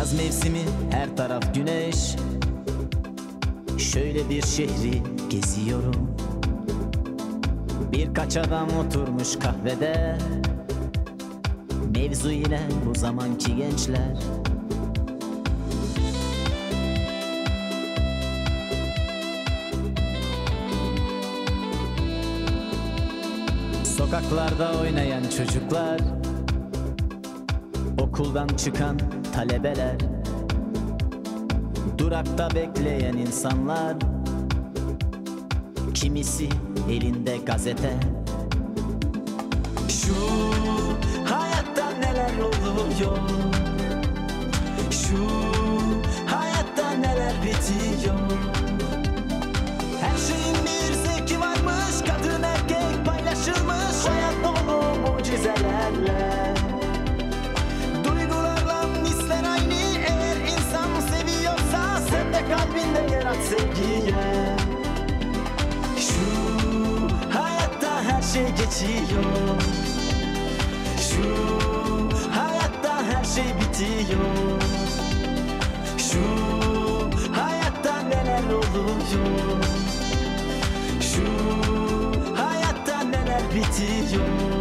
Yaz mevsimi her taraf güneş. Şöyle bir şehri geziyorum. Birkaç adam oturmuş kahvede. Mevzu yine bu zamanki gençler. Sokaklarda oynayan çocuklar Okuldan çıkan talebeler. Durakta bekleyen insanlar. Kimisi elinde gazete. Şu hayatta neler oluyor kalbinde yer sevgiye Şu hayatta her şey geçiyor. Şu hayatta her şey bitiyor. Şu hayatta neler oluyor? Şu hayatta neler bitiyor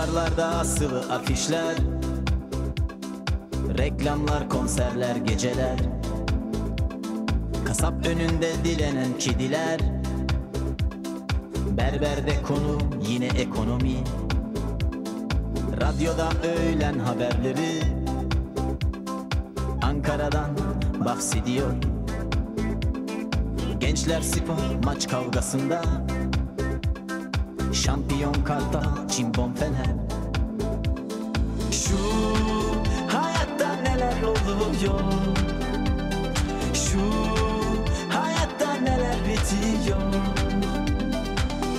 Duvarlarda asılı afişler. Reklamlar, konserler, geceler. Kasap önünde dilenen kediler. Berberde konu yine ekonomi. Radyoda öğlen haberleri. Ankara'dan bahsediyor. Gençler spor maç kavgasında Şampiyon kartal, cimbom fener. Şu hayatta neler oluyor? Şu hayatta neler bitiyor?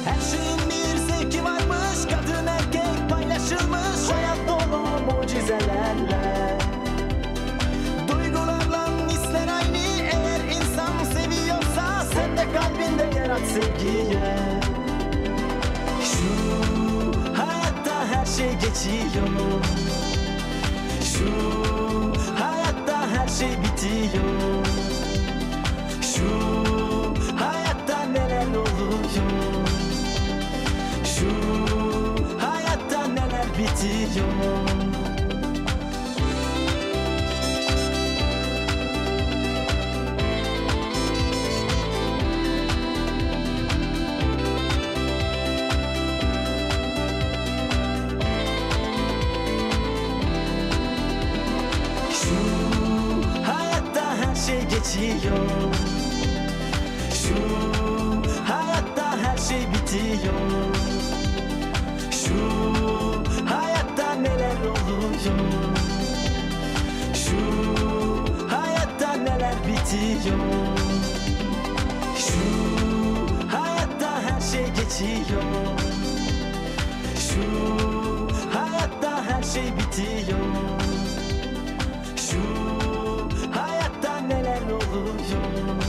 Her şeyin bir zevki varmış Kadın erkek paylaşılmış. Hayat dolu mucizelerle. Duygularla geçiyor Şu hayatta her şey bitiyor Şu hayatta neler oluyor Şu hayatta neler bitiyor geçiyor Şu hayatta her şey bitiyor. Şu hayatta neler oluyor? Şu hayatta neler bitiyor? Şu hayatta her şey geçiyor. Şu hayatta her şey bitiyor 我有。